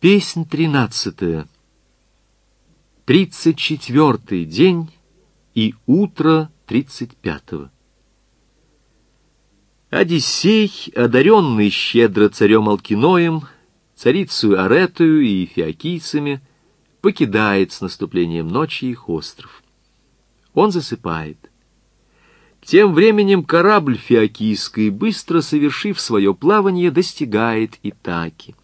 Песнь тринадцатая. Тридцать четвертый день и утро тридцать пятого. Одиссей, одаренный щедро царем Алкиноем, царицу Аретую и фиокийцами, покидает с наступлением ночи их остров. Он засыпает. Тем временем корабль фиокийский, быстро совершив свое плавание, достигает Итаки.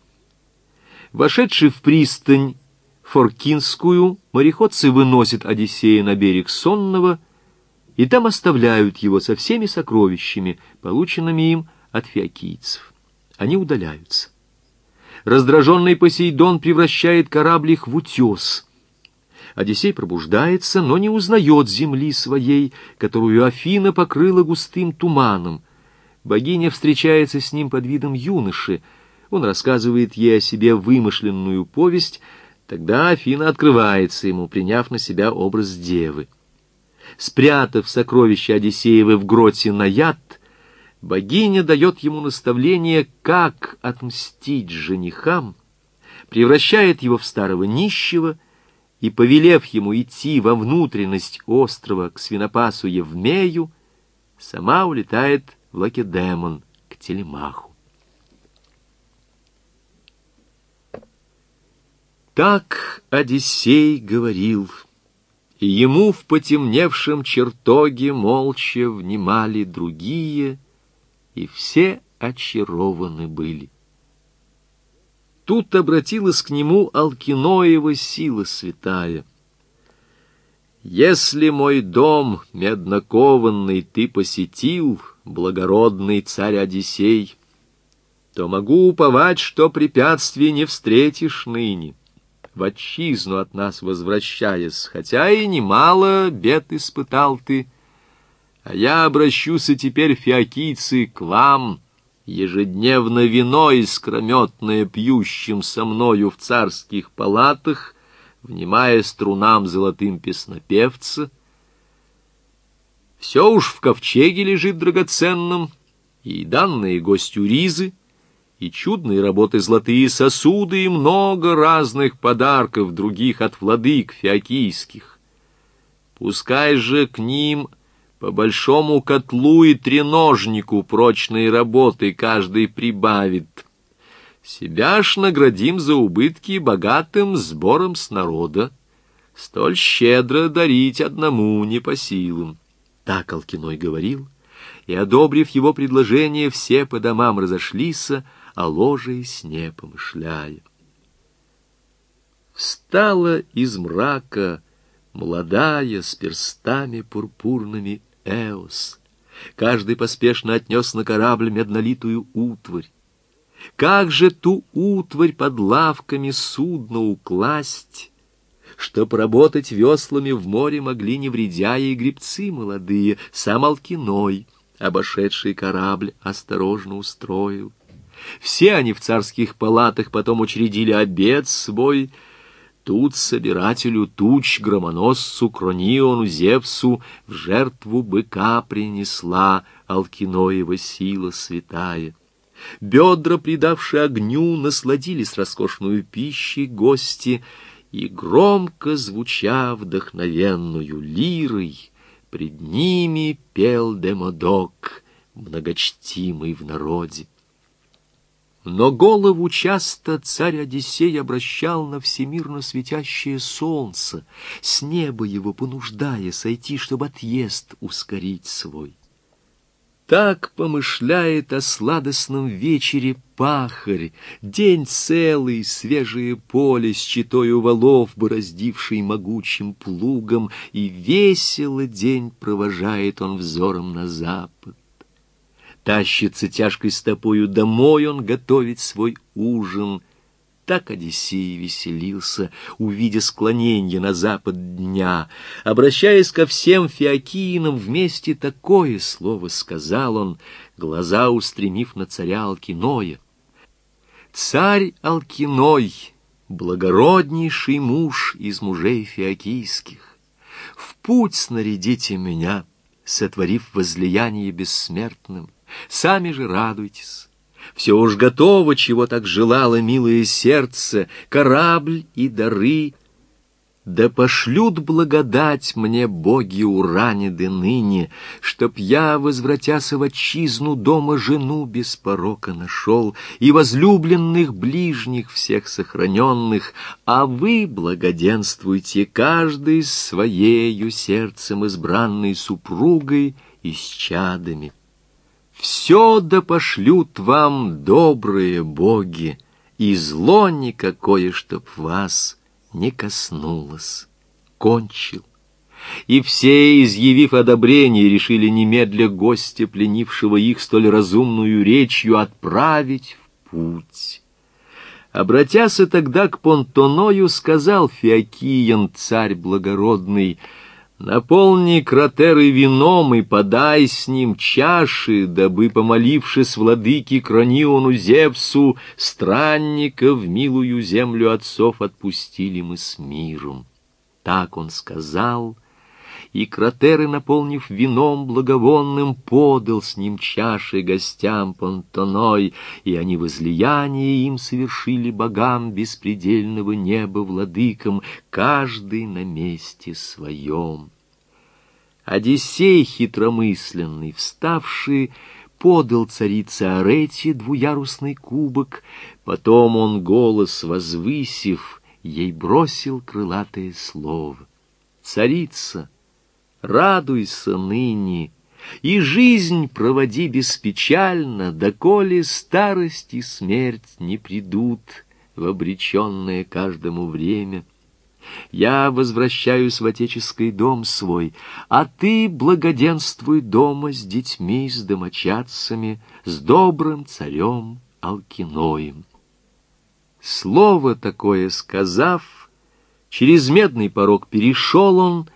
Вошедший в пристань Форкинскую, мореходцы выносят Одиссея на берег Сонного и там оставляют его со всеми сокровищами, полученными им от фиокийцев. Они удаляются. Раздраженный Посейдон превращает корабль их в утес. Одиссей пробуждается, но не узнает земли своей, которую Афина покрыла густым туманом. Богиня встречается с ним под видом юноши — он рассказывает ей о себе вымышленную повесть, тогда Афина открывается ему, приняв на себя образ девы. Спрятав сокровища Одиссеевы в гроте Наяд, богиня дает ему наставление, как отмстить женихам, превращает его в старого нищего и, повелев ему идти во внутренность острова к свинопасу Евмею, сама улетает в Лакедемон к Телемаху. Так Одиссей говорил, и ему в потемневшем чертоге молча внимали другие, и все очарованы были. Тут обратилась к нему Алкиноева сила святая. «Если мой дом меднокованный ты посетил, благородный царь Одиссей, то могу уповать, что препятствий не встретишь ныне» в отчизну от нас возвращаясь, хотя и немало бед испытал ты. А я обращусь теперь, фиокийцы, к вам, ежедневно вино искрометное пьющим со мною в царских палатах, внимая струнам золотым песнопевца. Все уж в ковчеге лежит драгоценным, и данные гостю ризы — и чудные работы золотые сосуды, и много разных подарков других от владык фиокийских. Пускай же к ним по большому котлу и треножнику прочные работы каждый прибавит. Себя ж наградим за убытки богатым сбором с народа. Столь щедро дарить одному не по силам. Так Алкиной говорил, и, одобрив его предложение, все по домам разошлись, о ложе и сне помышляя. Встала из мрака молодая с перстами пурпурными Эос. Каждый поспешно отнес на корабль меднолитую утварь. Как же ту утварь под лавками судно укласть, Чтоб работать веслами в море могли, не вредя и гребцы молодые, сам Алкиной, обошедший корабль, осторожно устроил. Все они в царских палатах потом учредили обед свой. Тут собирателю туч, громоносцу, Крониону, Зевсу в жертву быка принесла Алкиноева сила святая. Бедра, придавшие огню, насладились роскошную пищей гости, и громко звуча вдохновенную лирой, пред ними пел Демодок, многочтимый в народе. Но голову часто царь Одиссей обращал на всемирно светящее солнце, с неба его понуждая сойти, чтобы отъезд ускорить свой. Так помышляет о сладостном вечере пахарь, день целый, свежее поле с читою валов, бороздивший могучим плугом, и весело день провожает он взором на запад. Тащится тяжкой стопою домой он готовить свой ужин. Так Одиссей веселился, увидя склонение на запад дня. Обращаясь ко всем фиокиинам, вместе такое слово сказал он, глаза устремив на царя Алкиноя. «Царь Алкиной, благороднейший муж из мужей фиокийских, в путь снарядите меня, сотворив возлияние бессмертным. Сами же радуйтесь. Все уж готово, чего так желало милое сердце, корабль и дары. Да пошлют благодать мне боги ураниды ныне, Чтоб я, возвратяся в отчизну, дома жену без порока нашел И возлюбленных ближних всех сохраненных, А вы благоденствуйте каждый своею сердцем избранной супругой и с чадами. Все да пошлют вам добрые боги, И зло никакое, чтоб вас не коснулось. Кончил. И все, изъявив одобрение, решили немедля гостя, пленившего их столь разумную речью, отправить в путь. Обратяся тогда к Понтоною, сказал Феокиян, царь благородный, — Наполни кратеры вином и подай с ним чаши, дабы, помолившись владыке Крониону Зевсу, странника в милую землю отцов отпустили мы с миром. Так он сказал, и кратеры, наполнив вином благовонным, подал с ним чаши гостям понтоной, и они возлияние им совершили богам беспредельного неба владыкам, каждый на месте своем. Одиссей хитромысленный, вставший, подал царице Арете двуярусный кубок, потом он, голос возвысив, ей бросил крылатое слово. «Царица, радуйся ныне, и жизнь проводи беспечально, доколе старость и смерть не придут в обреченное каждому время. Я возвращаюсь в отеческий дом свой, а ты благоденствуй дома с детьми, с домочадцами, с добрым царем Алкиноем. Слово такое сказав, через медный порог перешел он,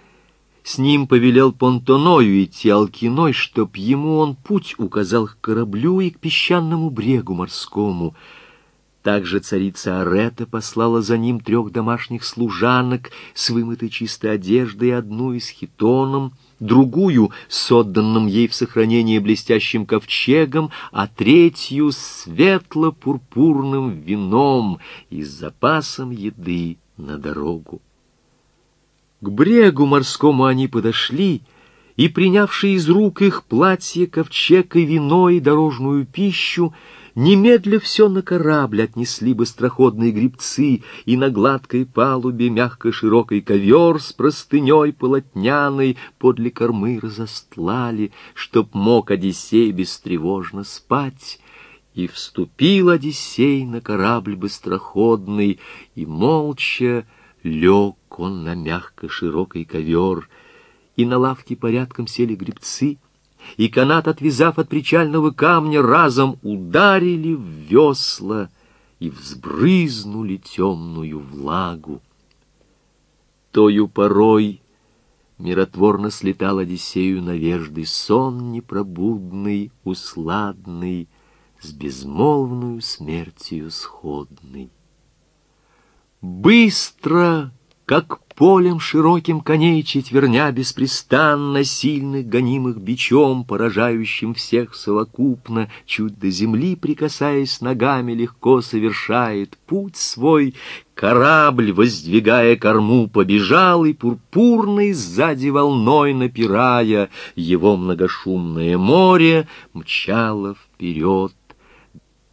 с ним повелел Понтоною идти Алкиной, чтоб ему он путь указал к кораблю и к песчаному брегу морскому. Также царица Арета послала за ним трех домашних служанок с вымытой чистой одеждой, одну из хитоном, другую с отданным ей в сохранение блестящим ковчегом, а третью светло-пурпурным вином и с запасом еды на дорогу. К брегу морскому они подошли, и, принявшие из рук их платье, ковчег и вино и дорожную пищу, немедля все на корабль отнесли быстроходные грибцы, и на гладкой палубе мягко-широкой ковер с простыней полотняной подле кормы разостлали, чтоб мог Одиссей бестревожно спать. И вступил Одиссей на корабль быстроходный, и молча лег он на мягко-широкий ковер, и на лавке порядком сели грибцы, и канат, отвязав от причального камня, разом ударили в весла и взбрызнули темную влагу. Тою порой миротворно слетал Одиссею навежды сон непробудный, усладный, с безмолвную смертью сходный. Быстро как полем широким коней четверня беспрестанно сильных гонимых бичом, поражающим всех совокупно, чуть до земли прикасаясь ногами, легко совершает путь свой, корабль, воздвигая корму, побежал и пурпурный сзади волной напирая, его многошумное море мчало вперед.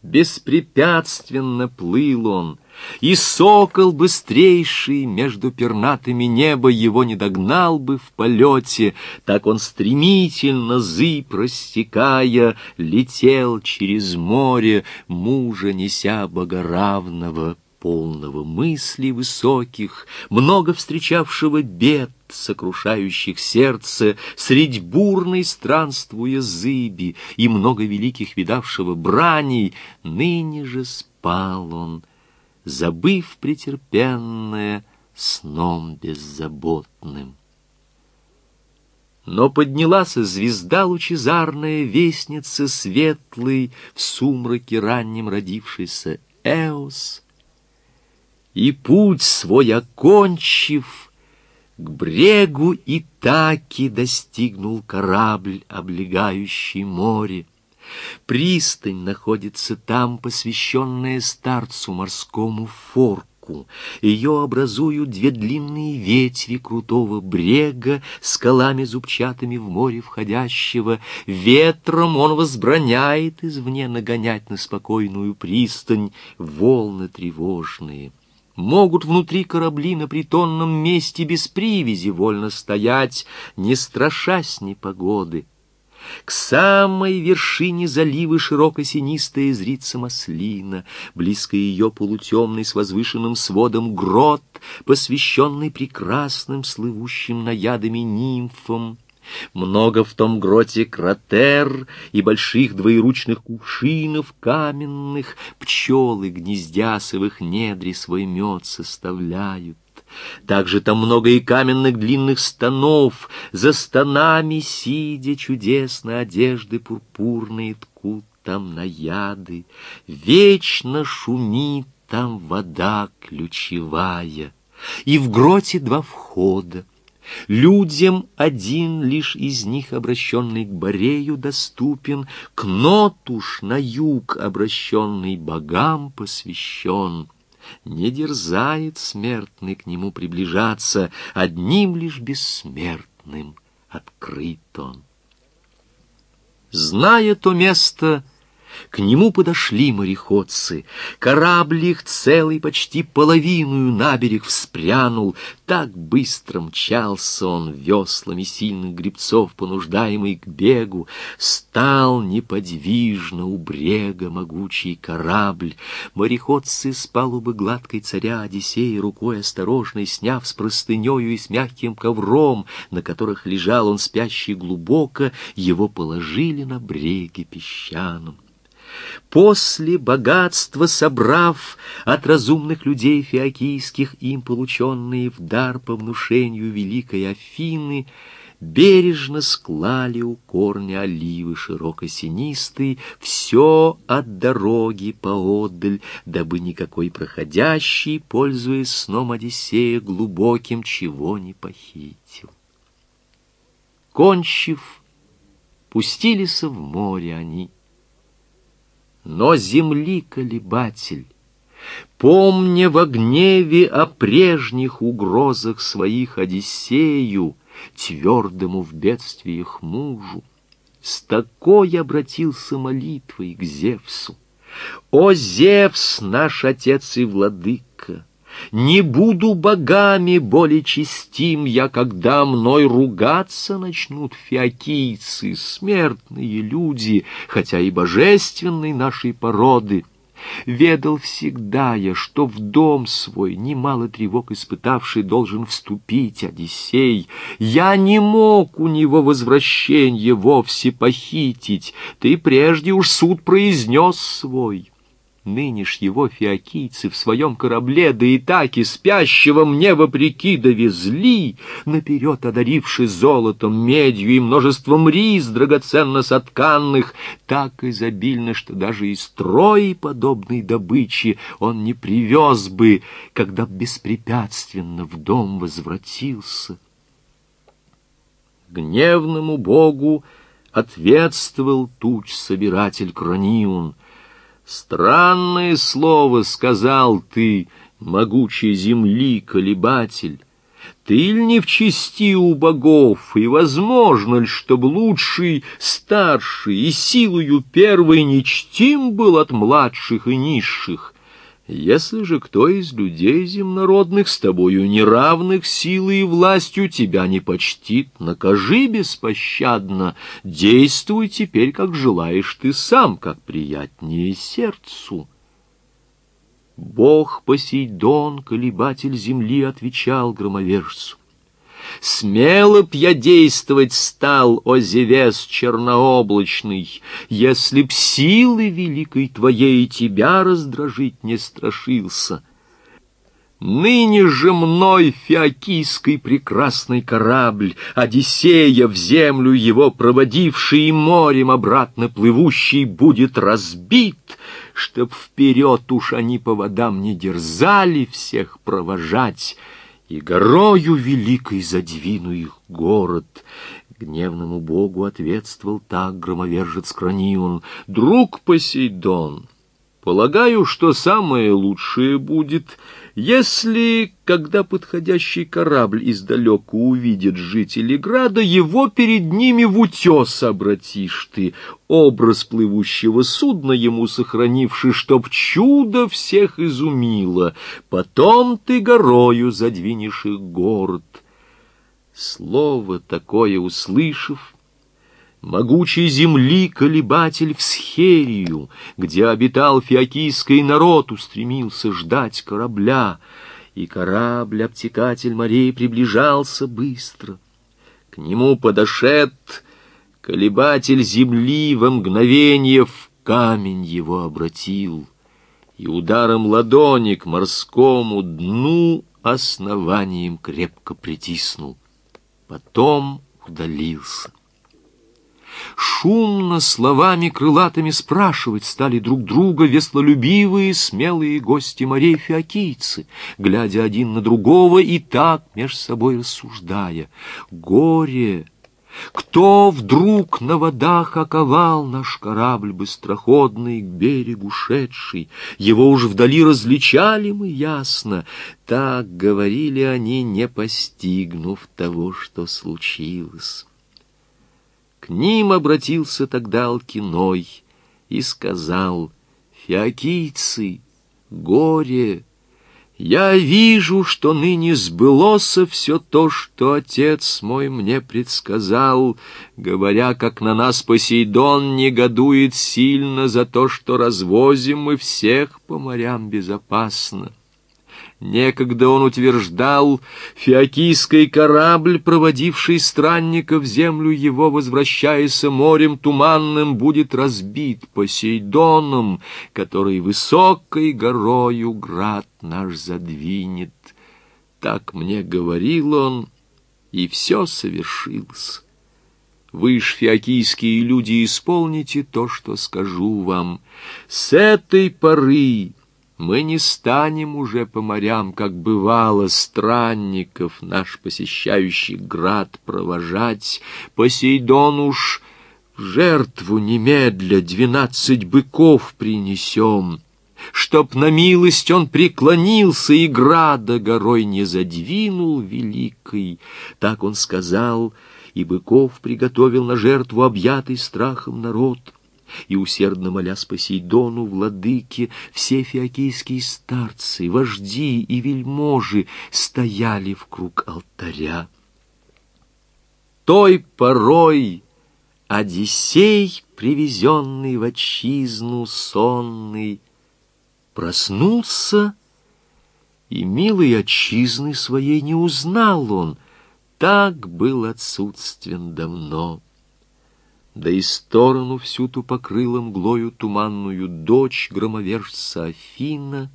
Беспрепятственно плыл он — и сокол быстрейший между пернатыми неба его не догнал бы в полете, так он стремительно, зыб растекая, летел через море, мужа неся богоравного, полного мыслей высоких, много встречавшего бед, сокрушающих сердце, средь бурной странствуя зыби, и много великих видавшего браней, ныне же спал он, забыв претерпенное сном беззаботным. Но поднялась звезда лучезарная, вестница светлый, в сумраке раннем родившийся Эос, и путь свой окончив, к брегу Итаки достигнул корабль, облегающий море. Пристань находится там, посвященная старцу морскому форку. Ее образуют две длинные ветви крутого брега, скалами зубчатыми в море входящего. Ветром он возбраняет извне нагонять на спокойную пристань волны тревожные. Могут внутри корабли на притонном месте без привязи вольно стоять, не страшась непогоды. К самой вершине залива широко-синистая зрится маслина, близко ее полутемный с возвышенным сводом грот, посвященный прекрасным, слывущим наядами нимфам. Много в том гроте кратер и больших двоеручных кувшинов каменных, пчелы, гнездя с их недри свой мед составляют. Также там много и каменных длинных станов, за станами сидя чудесно одежды пурпурные ткут там наяды, вечно шумит там вода ключевая, и в гроте два входа, Людям один лишь из них, обращенный к Борею, доступен, к Нотуш на юг, обращенный богам посвящен. Не дерзает смертный к нему приближаться, одним лишь бессмертным открыт он. Зная то место, к нему подошли мореходцы. Корабль их целый почти половину на берег вспрянул. Так быстро мчался он веслами сильных гребцов, понуждаемый к бегу. Стал неподвижно у брега могучий корабль. Мореходцы с палубы гладкой царя Одиссея рукой осторожной, сняв с простынею и с мягким ковром, на которых лежал он спящий глубоко, его положили на бреге песчаном. После богатства собрав от разумных людей фиокийских им полученные в дар по внушению великой Афины, бережно склали у корня оливы широко-синистой все от дороги поодаль, дабы никакой проходящий, пользуясь сном Одиссея глубоким, чего не похитил. Кончив, пустились в море они, но земли колебатель, помня во гневе о прежних угрозах своих Одиссею, твердому в бедствиях мужу, с такой обратился молитвой к Зевсу. «О, Зевс, наш отец и владыка!» Не буду богами более чистим я, когда мной ругаться начнут фиокийцы, смертные люди, хотя и божественной нашей породы. Ведал всегда я, что в дом свой, немало тревог испытавший, должен вступить Одиссей. Я не мог у него возвращение вовсе похитить, ты прежде уж суд произнес свой». Ныне ж его фиокийцы в своем корабле, да и так и спящего мне вопреки довезли, наперед одаривши золотом, медью и множеством рис драгоценно сотканных, так изобильно, что даже и строи подобной добычи он не привез бы, когда беспрепятственно в дом возвратился. Гневному богу ответствовал туч собиратель Крониун — Странное слово сказал ты, могучей земли колебатель. Ты ли не в чести у богов, и возможно ли, чтобы лучший, старший и силою первой не чтим был от младших и низших? Если же кто из людей земнородных с тобою неравных силой и властью тебя не почтит, накажи беспощадно, действуй теперь, как желаешь ты сам, как приятнее сердцу. Бог Посейдон, колебатель земли, отвечал громовержцу. Смело б я действовать стал, о Зевес чернооблачный, Если б силы великой твоей тебя раздражить не страшился. Ныне же мной фиокийский прекрасный корабль, Одиссея в землю его проводивший и морем обратно плывущий будет разбит, Чтоб вперед уж они по водам не дерзали всех провожать, и горою великой задвину их город. Гневному богу ответствовал так громовержец Кранион, «Друг Посейдон, полагаю, что самое лучшее будет, если, когда подходящий корабль издалека увидит жители града, его перед ними в утес обратишь ты, образ плывущего судна ему сохранивший, чтоб чудо всех изумило, потом ты горою задвинешь их город». Слово такое услышав, Могучей земли колебатель в Схерию, Где обитал фиокийский народ, Устремился ждать корабля, И корабль, обтекатель морей, Приближался быстро. К нему подошед колебатель земли Во мгновение в камень его обратил И ударом ладони к морскому дну Основанием крепко притиснул. Потом удалился. Шумно словами крылатыми спрашивать стали друг друга веслолюбивые, смелые гости морей фиокийцы, глядя один на другого и так меж собой рассуждая. Горе! Кто вдруг на водах оковал наш корабль быстроходный к берегу шедший? Его уж вдали различали мы ясно. Так говорили они, не постигнув того, что случилось. К ним обратился тогда Алкиной и сказал, «Феокийцы, горе! Я вижу, что ныне сбылося все то, что отец мой мне предсказал, говоря, как на нас Посейдон негодует сильно за то, что развозим мы всех по морям безопасно». Некогда он утверждал, фиокийский корабль, проводивший странника в землю его, возвращаясь морем туманным, будет разбит Посейдоном, который высокой горою град наш задвинет. Так мне говорил он, и все совершилось. Вы ж, фиокийские люди, исполните то, что скажу вам. С этой поры мы не станем уже по морям, как бывало, странников наш посещающий град провожать. Посейдон уж в жертву немедля двенадцать быков принесем, чтоб на милость он преклонился и града горой не задвинул великой. Так он сказал, и быков приготовил на жертву объятый страхом народ — и усердно молясь Посейдону, владыке, все фиокийские старцы, вожди и вельможи стояли в круг алтаря. Той порой Одиссей, привезенный в отчизну сонный, проснулся, и милой отчизны своей не узнал он, так был отсутствен давно да и сторону всю ту покрыла мглою туманную дочь громовержца Афина,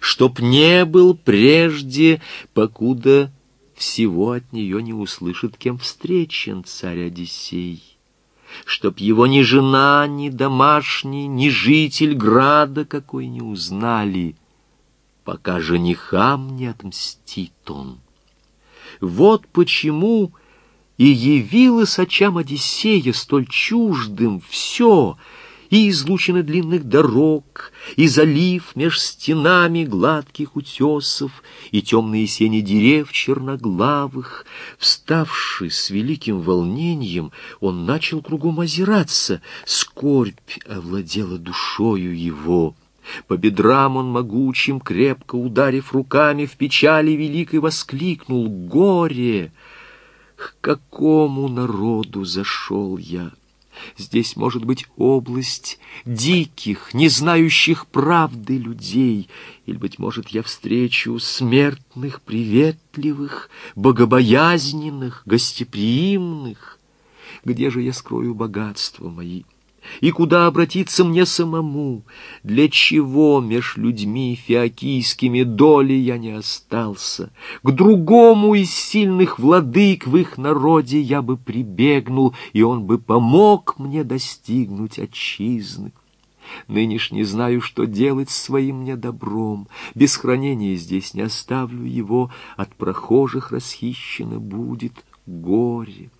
чтоб не был прежде, покуда всего от нее не услышит, кем встречен царь Одиссей, чтоб его ни жена, ни домашний, ни житель града какой не узнали, пока женихам не отмстит он. Вот почему и явилось очам Одиссея столь чуждым все, и излучины длинных дорог, и залив меж стенами гладких утесов, и темные сени дерев черноглавых. Вставший с великим волнением, он начал кругом озираться, скорбь овладела душою его. По бедрам он могучим, крепко ударив руками, в печали великой воскликнул «Горе!» К какому народу зашел я? Здесь может быть область диких, не знающих правды людей, или, быть может, я встречу смертных, приветливых, богобоязненных, гостеприимных. Где же я скрою богатства мои? И куда обратиться мне самому? Для чего меж людьми фиокийскими доли я не остался? К другому из сильных владык в их народе я бы прибегнул, и он бы помог мне достигнуть отчизны. Нынеш не знаю, что делать своим мне добром. Без хранения здесь не оставлю его, от прохожих расхищено будет горе.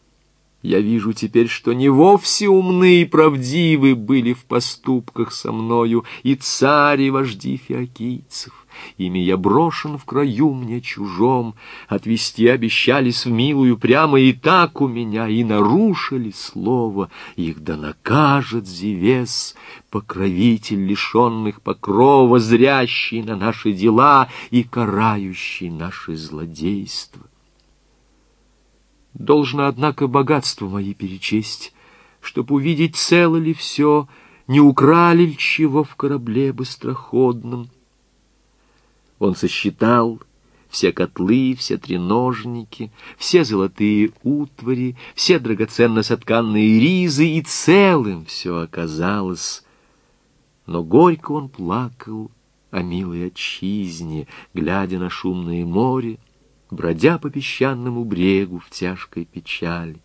Я вижу теперь, что не вовсе умны и правдивы были в поступках со мною и цари и вожди фиокийцев. Ими я брошен в краю мне чужом, отвести обещались в милую прямо и так у меня, и нарушили слово, их да накажет Зевес, покровитель лишенных покрова, зрящий на наши дела и карающий наши злодейства. Должно, однако, богатство мои перечесть, чтоб увидеть, цело ли все, не украли ли чего в корабле быстроходном. Он сосчитал все котлы, все треножники, все золотые утвари, все драгоценно сотканные ризы, и целым все оказалось. Но горько он плакал о милой отчизне, глядя на шумное море, бродя по песчаному брегу в тяжкой печали.